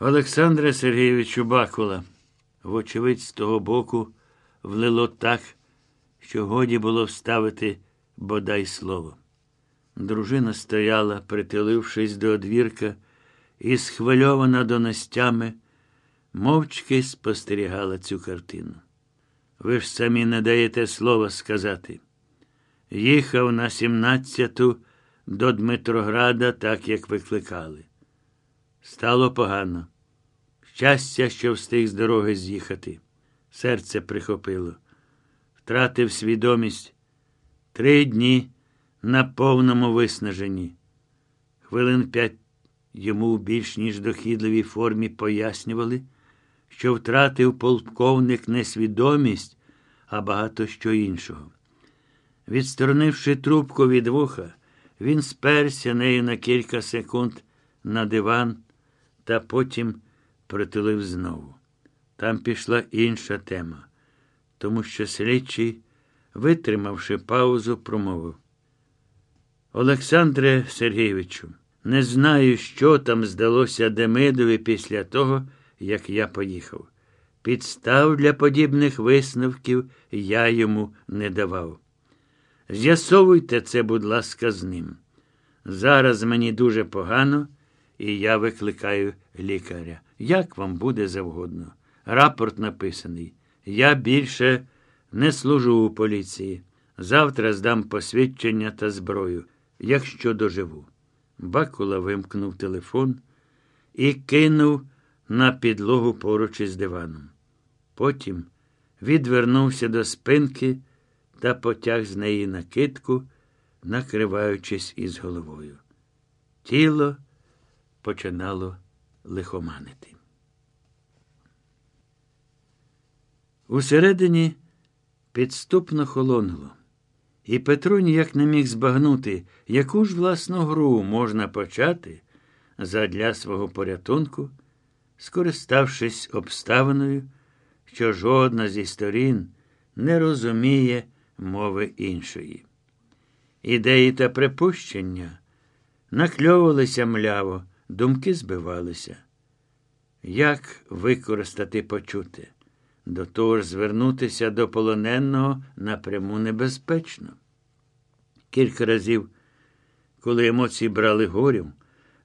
Олександра Сергійовичу Бакула. Вочевидь, з того боку влило так, що годі було вставити бодай слово. Дружина стояла, притулившись до одвірка, і, схвильована доностями, мовчки спостерігала цю картину. Ви ж самі не даєте слова сказати. Їхав на сімнадцяту до Дмитрограда, так як викликали. Стало погано. Щастя, що встиг з дороги з'їхати. Серце прихопило. Втратив свідомість три дні на повному виснаженні. Хвилин п'ять йому в більш ніж дохідливій формі пояснювали, що втратив полковник не свідомість, а багато що іншого. Відсторонивши трубку від вуха, він сперся нею на кілька секунд на диван та потім притулив знову. Там пішла інша тема, тому що слідчий, витримавши паузу, промовив. Олександре Сергійовичу, не знаю, що там здалося Демидові після того, як я поїхав. Підстав для подібних висновків я йому не давав. З'ясовуйте це, будь ласка, з ним. Зараз мені дуже погано, і я викликаю лікаря. Як вам буде завгодно. Рапорт написаний. Я більше не служу у поліції. Завтра здам посвідчення та зброю, якщо доживу. Бакула вимкнув телефон і кинув на підлогу поруч із диваном. Потім відвернувся до спинки та потяг з неї накидку, накриваючись із головою. Тіло починало лихоманити. Усередині підступно холонуло, і Петро ніяк не міг збагнути, яку ж власну гру можна почати задля свого порятунку, скориставшись обставиною, що жодна зі сторін не розуміє мови іншої. Ідеї та припущення накльовувалися мляво, думки збивалися. Як використати почуте? До того ж, звернутися до полоненого напряму небезпечно. Кілька разів, коли емоції брали горю,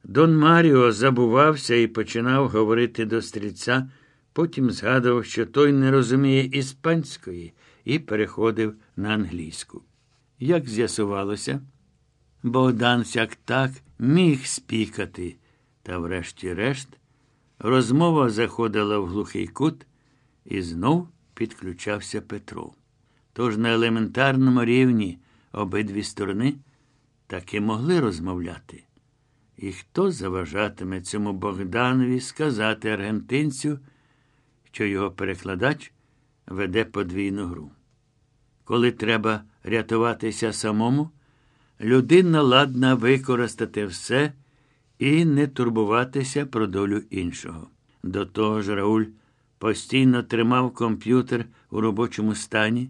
Дон Маріо забувався і починав говорити до стрільця, потім згадував, що той не розуміє іспанської, і переходив на англійську. Як з'ясувалося, Богдан сяк так міг спікати, та, врешті-решт, розмова заходила в глухий кут. І знов підключався Петро. Тож на елементарному рівні обидві сторони таки могли розмовляти. І хто заважатиме цьому Богданові сказати аргентинцю, що його перекладач веде подвійну гру? Коли треба рятуватися самому, людина ладна використати все і не турбуватися про долю іншого. До того ж, Рауль постійно тримав комп'ютер у робочому стані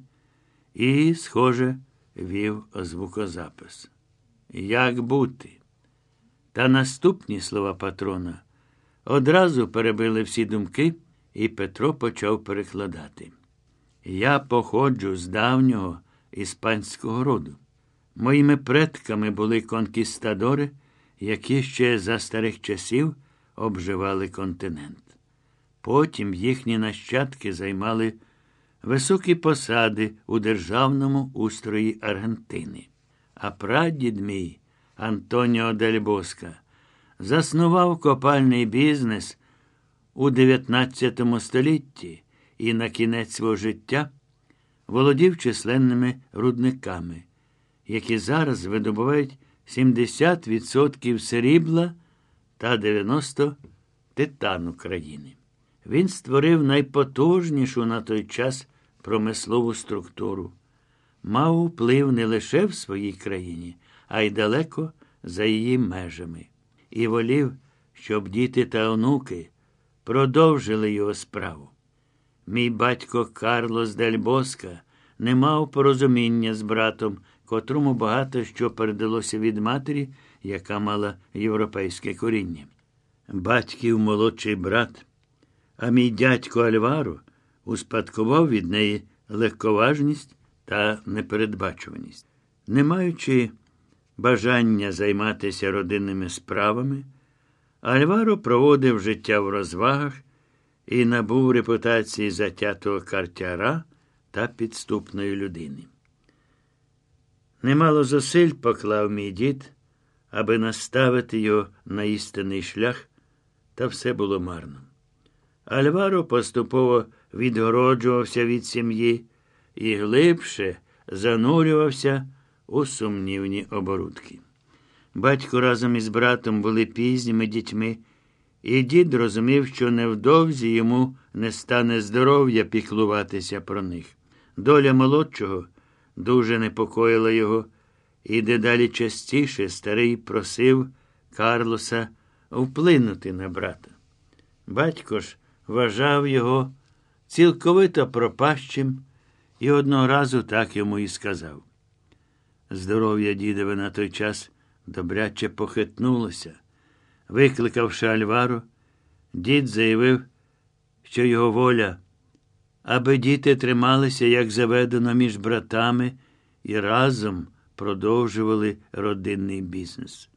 і, схоже, вів звукозапис. Як бути? Та наступні слова патрона одразу перебили всі думки, і Петро почав перекладати. Я походжу з давнього іспанського роду. Моїми предками були конкістадори, які ще за старих часів обживали континент. Потім їхні нащадки займали високі посади у державному устрої Аргентини. А прадід мій Антоніо Дель Боска заснував копальний бізнес у 19 столітті і на кінець свого життя володів численними рудниками, які зараз видобувають 70% срібла та 90% титану країни. Він створив найпотужнішу на той час промислову структуру, мав вплив не лише в своїй країні, а й далеко за її межами, і волів, щоб діти та онуки продовжили його справу. Мій батько Карлос Дель Боска не мав порозуміння з братом, котрому багато що передалося від матері, яка мала європейське коріння. батьків молодший брат, а мій дядько Альваро успадкував від неї легковажність та непередбачуваність. Не маючи бажання займатися родинними справами, Альваро проводив життя в розвагах і набув репутації затятого картяра та підступної людини. Немало зусиль поклав мій дід, аби наставити його на істинний шлях, та все було марно. Альваро поступово відгороджувався від сім'ї і глибше занурювався у сумнівні оборудки. Батько разом із братом були пізніми дітьми, і дід розумів, що невдовзі йому не стане здоров'я піклуватися про них. Доля молодшого дуже непокоїла його, і дедалі частіше старий просив Карлоса вплинути на брата. Батько ж вважав його цілковито пропащим і одного разу так йому і сказав. Здоров'я дідове на той час добряче похитнулося. Викликавши Альвару, дід заявив, що його воля, аби діти трималися, як заведено між братами, і разом продовжували родинний бізнес.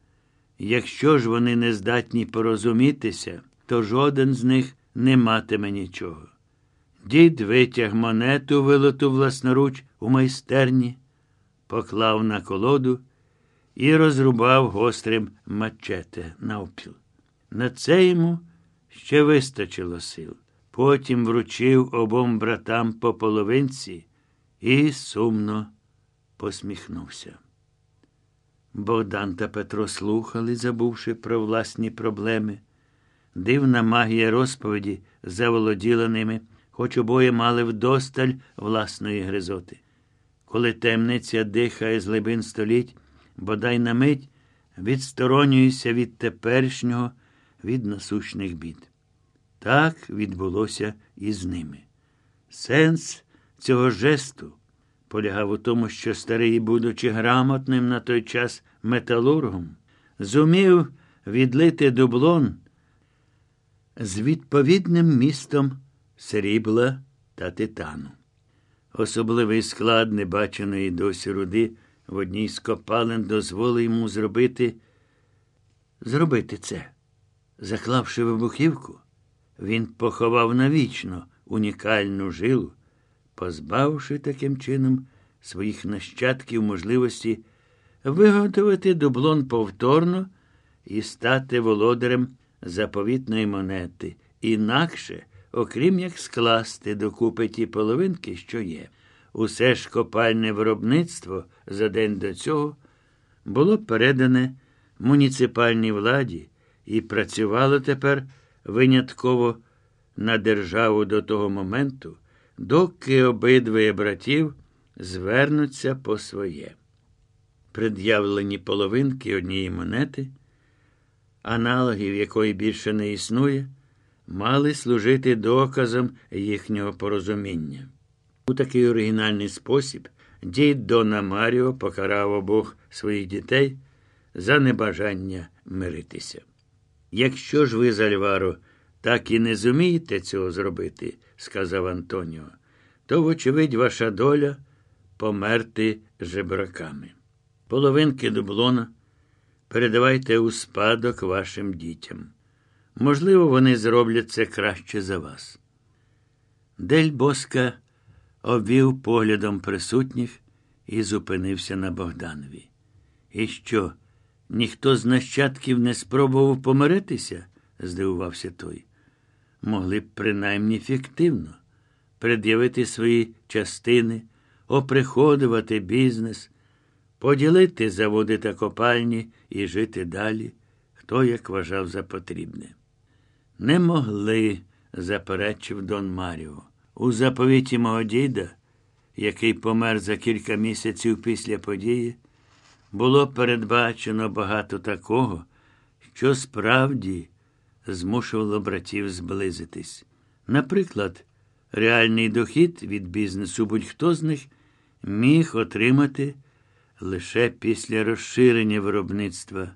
Якщо ж вони не здатні порозумітися, то жоден з них не матиме нічого. Дід витяг монету, вилоту власноруч у майстерні, поклав на колоду і розрубав гострим мачете навпіл. На це йому ще вистачило сил. Потім вручив обом братам по половинці і сумно посміхнувся. Богдан та Петро слухали, забувши про власні проблеми. Дивна магія розповіді заволоділа ними, хоч обоє мали вдосталь власної гризоти. Коли темниця дихає з глибин століть, бодай на мить відсторонююся від теперішнього, від насущних бід. Так відбулося і з ними. Сенс цього жесту полягав у тому, що старий, будучи грамотним на той час металургом, зумів відлити дублон з відповідним містом срібла та титану. Особливий склад небаченої досі руди в одній з копалин дозволив йому зробити зробити це. Заклавши вибухівку, він поховав навічно унікальну жилу, позбавши таким чином своїх нащадків можливості виготовити дублон повторно і стати володарем заповітної монети, інакше, окрім як скласти докупи ті половинки, що є. Усе ж копальне виробництво за день до цього було передане муніципальній владі і працювало тепер винятково на державу до того моменту, доки обидвоє братів звернуться по своє. Пред'явлені половинки однієї монети, аналогів якої більше не існує, мали служити доказом їхнього порозуміння. У такий оригінальний спосіб дід Дона Маріо покарав обох своїх дітей за небажання миритися. Якщо ж ви, Зальваро, так і не зумієте цього зробити, сказав Антоніо, то, вочевидь, ваша доля померти жебраками. Половинки дублона передавайте у спадок вашим дітям. Можливо, вони зроблять це краще за вас. Дель Боска обвів поглядом присутніх і зупинився на Богданові. І що, ніхто з нащадків не спробував помиритися? здивувався той. Могли б принаймні фіктивно пред'явити свої частини, оприходувати бізнес, поділити заводи та копальні і жити далі, хто як вважав за потрібне. Не могли, заперечив Дон Маріо. У заповіті мого діда, який помер за кілька місяців після події, було передбачено багато такого, що справді змушувало братів зблизитись. Наприклад, реальний дохід від бізнесу будь-хто з них міг отримати лише після розширення виробництва,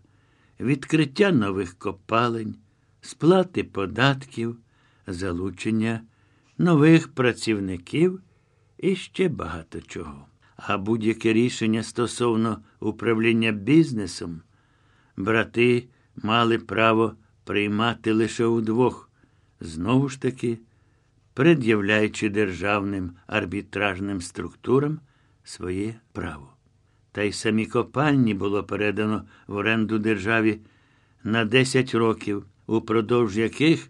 відкриття нових копалень сплати податків, залучення нових працівників і ще багато чого. А будь-яке рішення стосовно управління бізнесом брати мали право приймати лише удвох, знову ж таки, пред'являючи державним арбітражним структурам своє право. Та й самі копальні було передано в оренду державі на 10 років, упродовж яких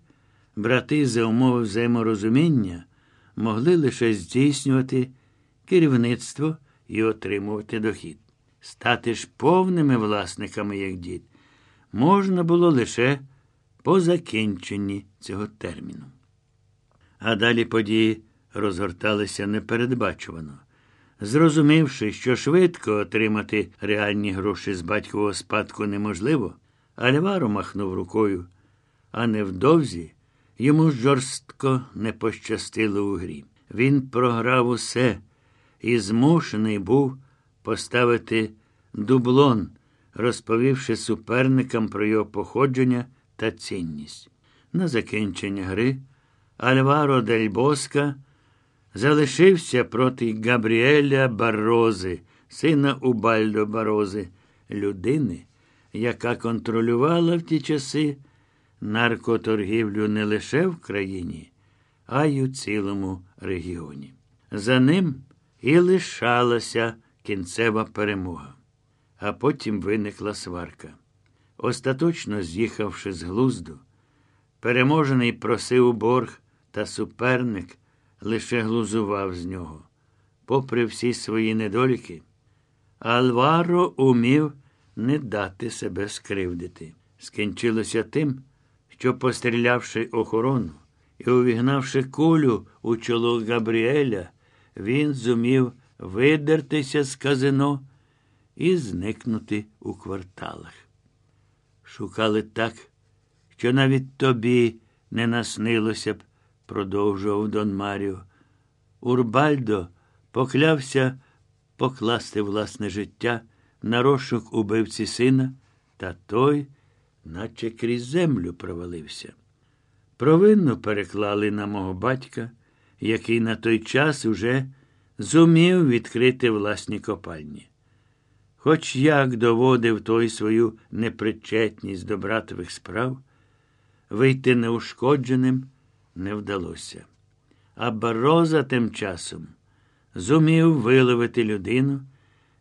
брати за умови взаєморозуміння могли лише здійснювати керівництво і отримувати дохід. Стати ж повними власниками, як дід, можна було лише по закінченні цього терміну. А далі події розгорталися непередбачувано. Зрозумівши, що швидко отримати реальні гроші з батькового спадку неможливо, Альваро махнув рукою, а невдовзі йому жорстко не пощастило у грі. Він програв усе і змушений був поставити дублон, розповівши суперникам про його походження та цінність. На закінчення гри Альваро Дель Боска залишився проти Габріеля Барози, сина Убальдо Барози, людини, яка контролювала в ті часи наркоторгівлю не лише в країні, а й у цілому регіоні. За ним і лишалася кінцева перемога. А потім виникла сварка. Остаточно з'їхавши з глузду, переможений просив борг, та суперник лише глузував з нього. Попри всі свої недоліки, Алваро умів не дати себе скривдити. Скінчилося тим, що, пострілявши охорону і увігнавши кулю у чоло Габріеля, він зумів видертися з казино і зникнути у кварталах. Шукали так, що навіть тобі не наснилося б, продовжував Дон Маріо. Урбальдо поклявся покласти власне життя на розшук убивці сина, та той, наче крізь землю провалився. Провинну переклали на мого батька, який на той час уже зумів відкрити власні копальні. Хоч як доводив той свою непричетність до братових справ, вийти неушкодженим не вдалося. А Бароза тим часом зумів виловити людину,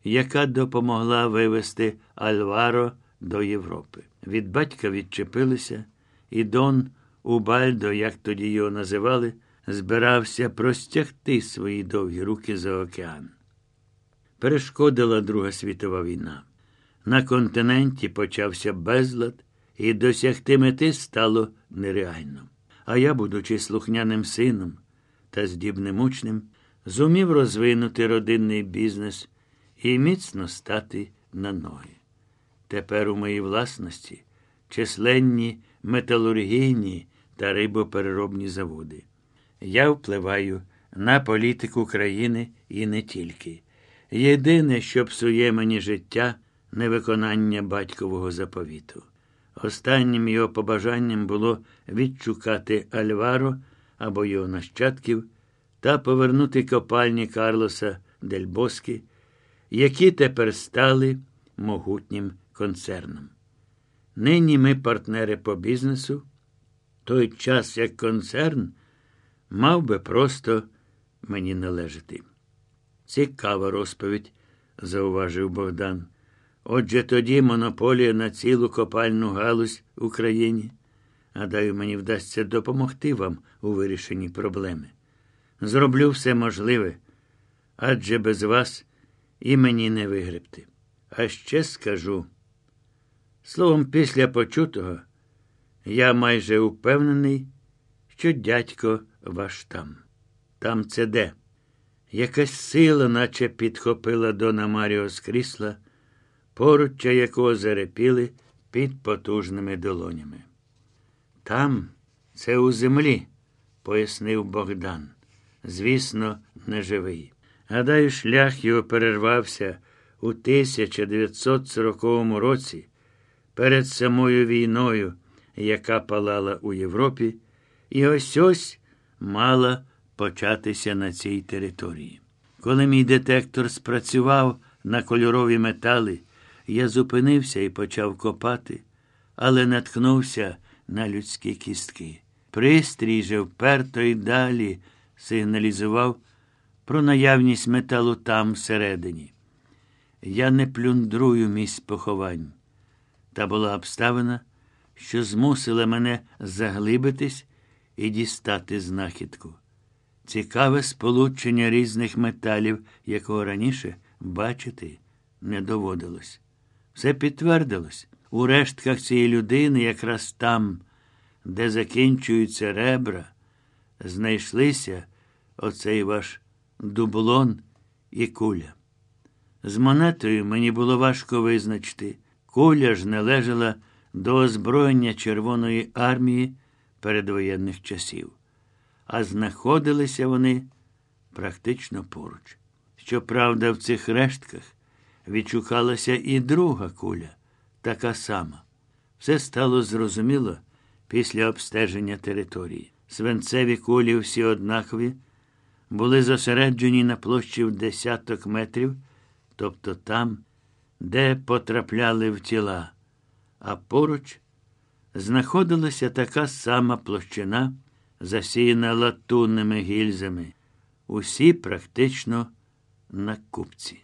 яка допомогла вивести Альваро до Європи. Від батька відчепилися, і Дон Убальдо, як тоді його називали, збирався простягти свої довгі руки за океан. Перешкодила Друга світова війна. На континенті почався безлад, і досягти мети стало нереально. А я, будучи слухняним сином та здібним учнем, зумів розвинути родинний бізнес і міцно стати на ноги. Тепер у моїй власності численні металургійні та рибопереробні заводи. Я впливаю на політику країни і не тільки. Єдине, що псує мені життя, невиконання батькового заповіту. Останнім його побажанням було відшукати Альваро або його нащадків та повернути копальні Карлоса Дель Боскі, які тепер стали могутнім концерном. Нині ми партнери по бізнесу, той час як концерн мав би просто мені належати. Цікава розповідь, зауважив Богдан. Отже тоді монополія на цілу копальну галузь в Україні. Гадаю, мені вдасться допомогти вам у вирішенні проблеми. Зроблю все можливе, адже без вас і мені не вигребти. А ще скажу. Словом, після почутого, я майже упевнений, що дядько ваш там. Там це де? Якась сила, наче підхопила Дона Маріо з крісла, поруччя якого зарепіли під потужними долонями. Там це у землі, пояснив Богдан. Звісно, неживий. Гадаю, шлях його перервався у 1940 році перед самою війною, яка палала у Європі, і ось ось мала початися на цій території. Коли мій детектор спрацював на кольорові метали, я зупинився і почав копати, але наткнувся на людські кістки. Пристрій же вперто й далі сигналізував про наявність металу там всередині. Я не плюндрую місць поховань. Та була обставина, що змусила мене заглибитись і дістати знахідку. Цікаве сполучення різних металів, якого раніше бачити не доводилось. Все підтвердилось. У рештках цієї людини, якраз там, де закінчуються ребра, знайшлися оцей ваш дублон і куля. З монетою мені було важко визначити. Куля ж належала до озброєння Червоної армії передвоєнних часів, а знаходилися вони практично поруч. Щоправда, в цих рештках відшукалася і друга куля, така сама. Все стало зрозуміло після обстеження території. Свинцеві кулі всі однакові, були зосереджені на площі в десяток метрів, тобто там, де потрапляли в тіла, а поруч знаходилася така сама площина, засіяна латунними гільзами, усі практично на купці.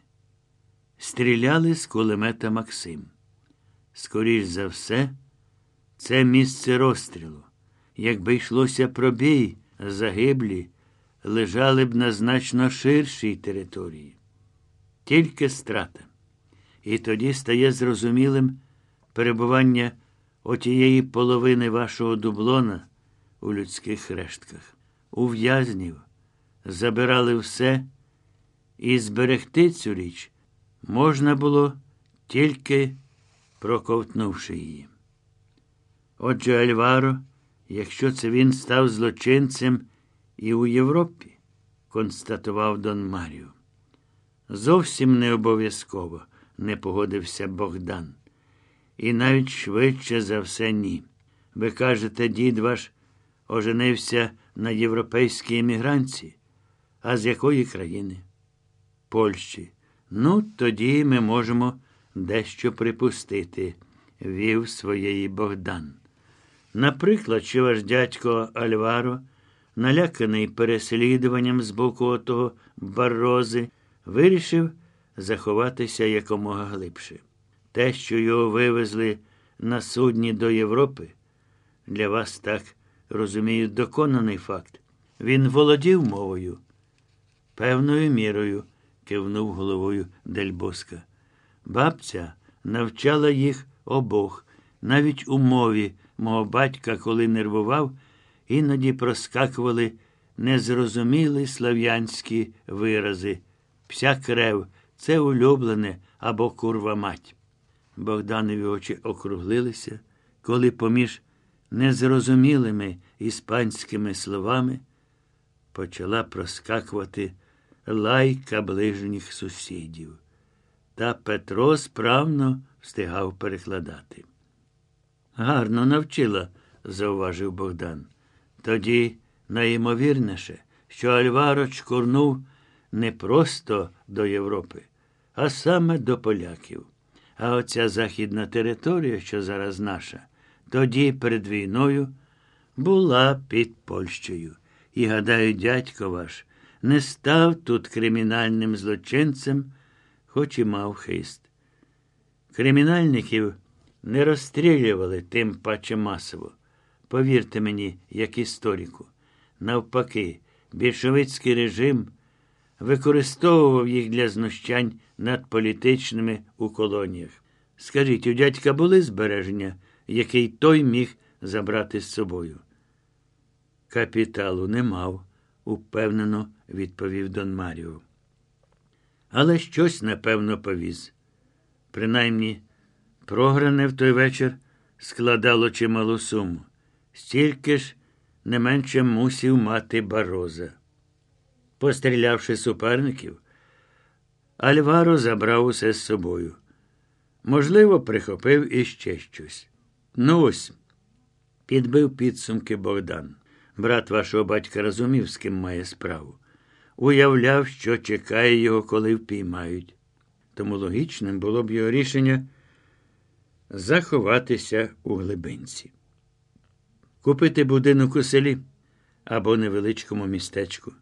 Стріляли з кулемета Максим. Скоріш за все, це місце розстрілу. Якби йшлося про бій, загиблі лежали б на значно ширшій території. Тільки страта. І тоді стає зрозумілим перебування отієї половини вашого дублона у людських рештках. У в'язнів забирали все, і зберегти цю річ можна було тільки проковтнувши її. Отже, Альваро, якщо це він став злочинцем і у Європі, констатував Дон Маріо. Зовсім не обов'язково, не погодився Богдан. І навіть швидше за все ні. Ви кажете, дід ваш оженився на європейській емігранці. А з якої країни? Польщі. Ну, тоді ми можемо дещо припустити, вів своєї Богдан. Наприклад, чи ваш дядько Альваро, наляканий переслідуванням з боку отого барози, вирішив заховатися якомога глибше. Те, що його вивезли на судні до Європи, для вас так, розумію, доконаний факт. Він володів мовою. Певною мірою, кивнув головою Дельбоска. Бабця навчала їх обох, навіть у мові мого батька, коли нервував, іноді проскакували незрозумілі слав'янські вирази. Вся крев це улюблене або курва мать. Богданові очі округлилися, коли поміж незрозумілими іспанськими словами почала проскакувати лайка ближніх сусідів. Та Петро справно встигав перекладати. Гарно навчила, зауважив Богдан. Тоді найімовірніше, що Альваро чкурнув не просто до Європи, а саме до поляків. А оця західна територія, що зараз наша, тоді перед війною була під Польщею. І, гадаю, дядько ваш не став тут кримінальним злочинцем, хоч і мав хист. Кримінальників не розстрілювали тим паче масово. Повірте мені, як історику. Навпаки, більшовицький режим використовував їх для знущань над політичними у колоніях. Скажіть, у дядька були збереження, який той міг забрати з собою? Капіталу не мав, упевнено відповів Дон Маріо. Але щось, напевно, повіз. Принаймні, програне в той вечір складало чималу суму. Стільки ж не менше мусів мати бароза. Пострілявши суперників, Альваро забрав усе з собою. Можливо, прихопив іще щось. Ну ось, Підбив підсумки Богдан. Брат вашого батька розумів, з ким має справу. Уявляв, що чекає його, коли впіймають. Тому логічним було б його рішення заховатися у глибинці, купити будинок у селі або невеличкому містечку,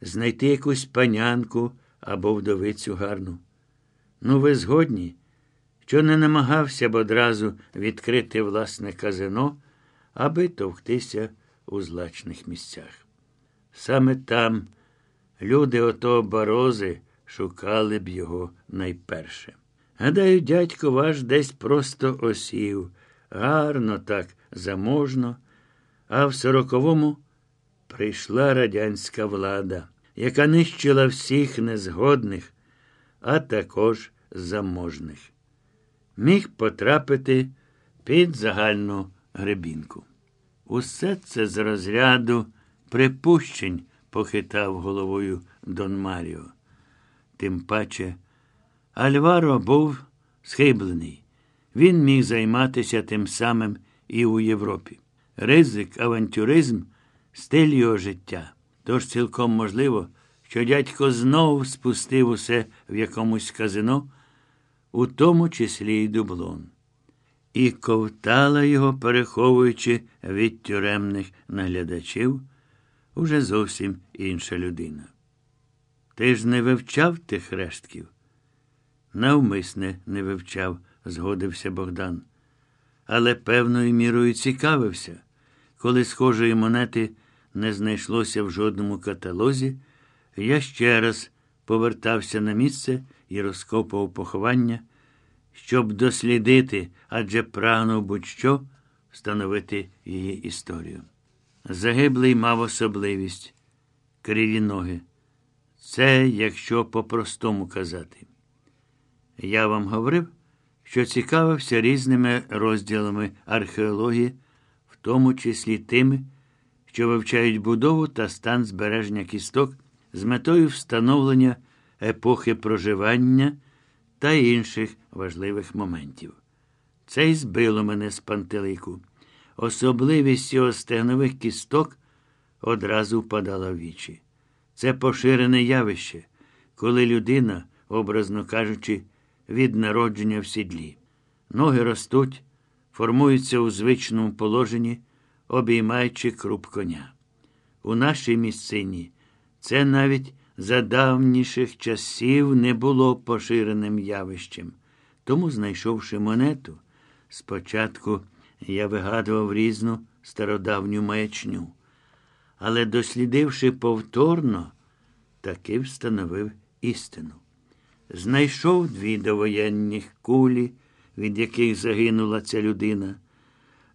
знайти якусь панянку або вдовицю гарну. Ну, ви згодні, що не намагався б одразу відкрити власне казино, аби товктися у злачних місцях. Саме там люди отого барози шукали б його найперше. Гадаю, дядько ваш десь просто осів, гарно так, заможно, а в сороковому прийшла радянська влада, яка нищила всіх незгодних, а також заможних. Міг потрапити під загальну гребінку. Усе це з розряду припущень похитав головою Дон Маріо. Тим паче, Альваро був схиблений. Він міг займатися тим самим і у Європі. Ризик, авантюризм стиль його життя. Тож цілком можливо, що дядько знову спустив усе в якомусь казино, у тому числі й дублон. І ковтала його, переховуючи від тюремних наглядачів, уже зовсім інша людина. Ти ж не вивчав тих рештків? Навмисне не вивчав, згодився Богдан. Але певною мірою цікавився, коли схожої монети не знайшлося в жодному каталозі, я ще раз повертався на місце і розкопував поховання, щоб дослідити, адже прагнув будь-що встановити її історію. Загиблий мав особливість криві ноги. Це, якщо по-простому казати. Я вам говорив, що цікавився різними розділами археології, в тому числі тими, що вивчають будову та стан збереження кісток з метою встановлення епохи проживання та інших важливих моментів. Це й збило мене з пантелику. Особливість його стегнових кісток одразу впадала в вічі. Це поширене явище, коли людина, образно кажучи, від народження в сідлі. Ноги ростуть, формуються у звичному положенні, обіймаючи круп коня. У нашій місцині це навіть за давніших часів не було поширеним явищем. Тому, знайшовши монету, спочатку я вигадував різну стародавню маячню. Але, дослідивши повторно, таки встановив істину. Знайшов дві довоєнних кулі, від яких загинула ця людина,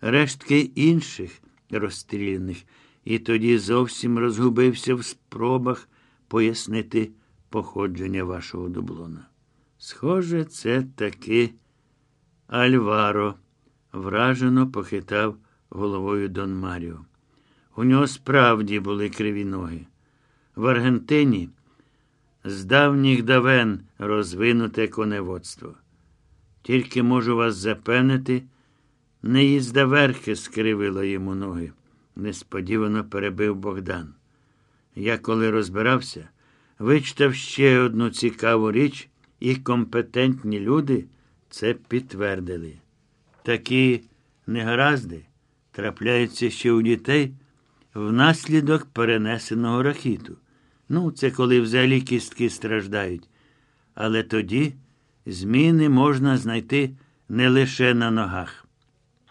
рештки інших розстріляних, і тоді зовсім розгубився в спробах пояснити походження вашого дублона. Схоже, це таки Альваро, вражено похитав головою Дон Маріо. У нього справді були криві ноги. В Аргентині з давніх давен розвинуте коневодство. Тільки можу вас запевнити, не їзда верхи скривила йому ноги, несподівано перебив Богдан. Я, коли розбирався, вичитав ще одну цікаву річ, і компетентні люди це підтвердили. Такі негаразди трапляються ще у дітей внаслідок перенесеного рахіту. Ну, це коли взагалі кістки страждають. Але тоді зміни можна знайти не лише на ногах.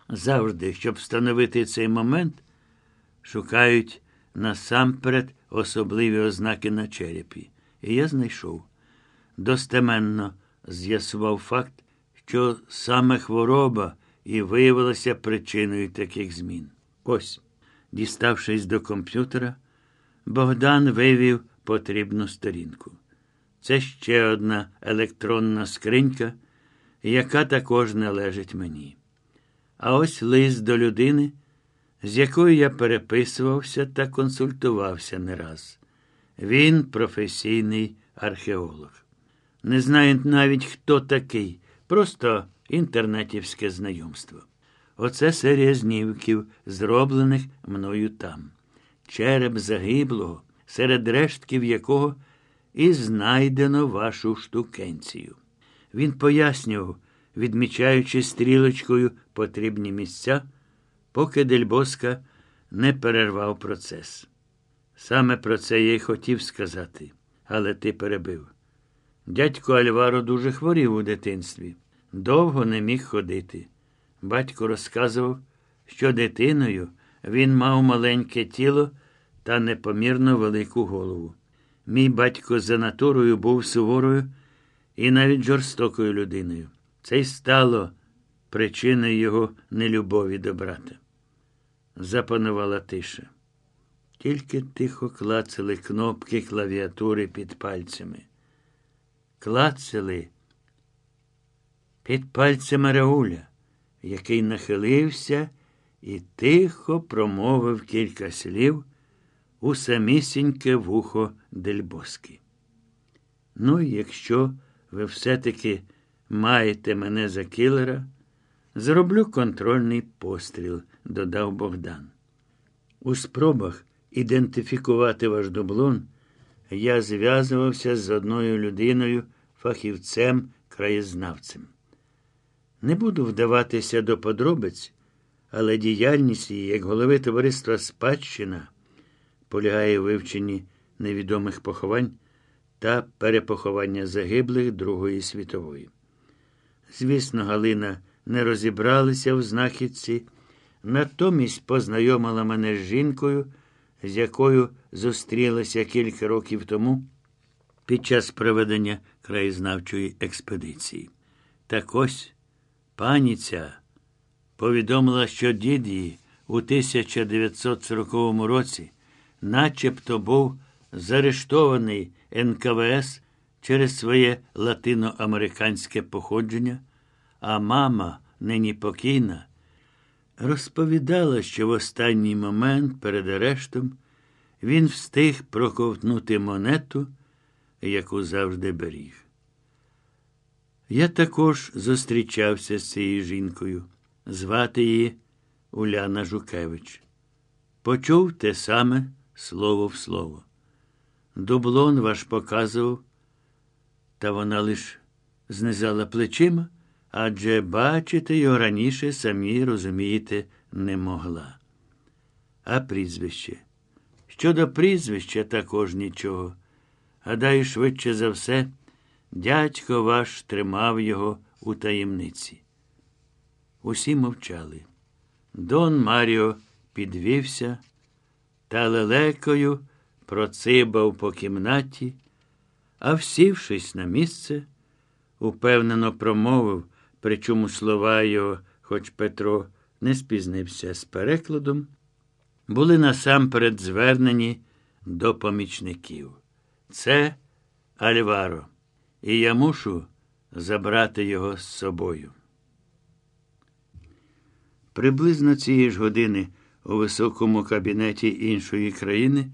Завжди, щоб встановити цей момент, шукають насамперед особливі ознаки на черепі. І я знайшов. Достеменно з'ясував факт, що саме хвороба і виявилася причиною таких змін. Ось, діставшись до комп'ютера, Богдан вивів потрібну сторінку. Це ще одна електронна скринька, яка також належить мені. А ось лист до людини, з якою я переписувався та консультувався не раз. Він професійний археолог. Не знаю навіть, хто такий, просто інтернетівське знайомство. Оце серія знівків, зроблених мною там. Череп загиблого, серед рештків якого і знайдено вашу штукенцію. Він пояснював, відмічаючи стрілочкою потрібні місця, поки Дельбоска не перервав процес. Саме про це я й хотів сказати, але ти перебив. Дядько Альваро дуже хворів у дитинстві, довго не міг ходити. Батько розказував, що дитиною він мав маленьке тіло та непомірно велику голову. Мій батько за натурою був суворою і навіть жорстокою людиною. Це й стало причиною його нелюбові до брата. Запанувала тиша. Тільки тихо клацали кнопки клавіатури під пальцями. Клацали під пальцями Рауля, який нахилився і тихо промовив кілька слів у самісіньке вухо Дельбоски. Ну, якщо ви все-таки маєте мене за кілера, зроблю контрольний постріл, додав Богдан. У спробах ідентифікувати ваш дублон я зв'язувався з одною людиною, фахівцем, краєзнавцем. Не буду вдаватися до подробиць, але діяльність її, як голови товариства Спадщина, полягає у вивченні невідомих поховань та перепоховання загиблих Другої світової. Звісно, Галина не розібралася в знахідці, натомість познайомила мене з жінкою, з якою зустрілася кілька років тому під час проведення краєзнавчої експедиції. Так ось пані ця повідомила, що дід її у 1940 році начебто був заарештований НКВС через своє латиноамериканське походження, а мама, нині покійна, розповідала, що в останній момент перед арештом він встиг проковтнути монету, яку завжди беріг. Я також зустрічався з цією жінкою, звати її Уляна Жукевич. Почув те саме слово в слово. Дублон ваш показував, та вона лиш знизала плечима, адже бачити його раніше самі, розумієте, не могла. А прізвище. Щодо прізвища також нічого. Гадаю, швидше за все, дядько ваш тримав його у таємниці. Усі мовчали. Дон Маріо підвівся та лелекою процибав по кімнаті, а всівшись на місце, упевнено промовив, причому слова його, хоч Петро не спізнився з перекладом, були насамперед звернені до помічників. Це Альваро, і я мушу забрати його з собою. Приблизно цієї ж години у високому кабінеті іншої країни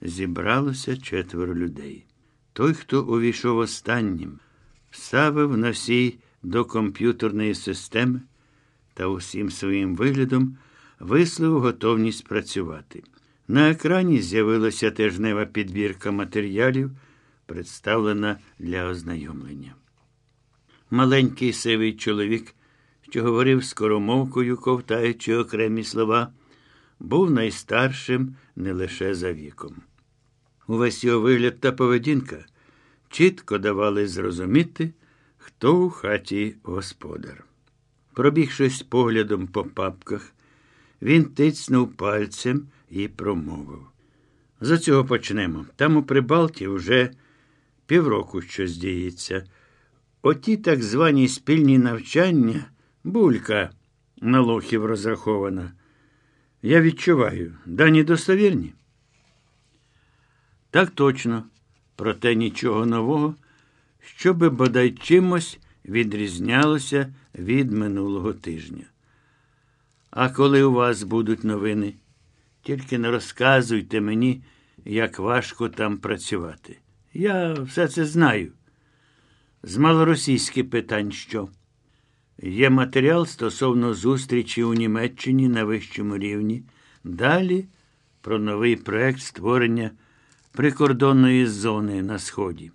зібралося четверо людей. Той, хто увійшов останнім, вставив носій до комп'ютерної системи та усім своїм виглядом висловив готовність працювати. На екрані з'явилася тижнева підбірка матеріалів, представлена для ознайомлення. Маленький сивий чоловік, що говорив скоромовкою, ковтаючи окремі слова, був найстаршим не лише за віком. Увесь його вигляд та поведінка чітко давали зрозуміти, хто у хаті господар. Пробігшись поглядом по папках, він тицнув пальцем і промовив. За цього почнемо. Там у Прибалті вже півроку щось діється. Оті так звані спільні навчання, булька на лохів розрахована. Я відчуваю, дані достовірні. Так точно, проте нічого нового, щоби бодай чимось відрізнялося від минулого тижня. А коли у вас будуть новини, тільки не розказуйте мені, як важко там працювати. Я все це знаю. З малоросійських питань що? Є матеріал стосовно зустрічі у Німеччині на вищому рівні. Далі про новий проект створення прикордонної зони на Сході.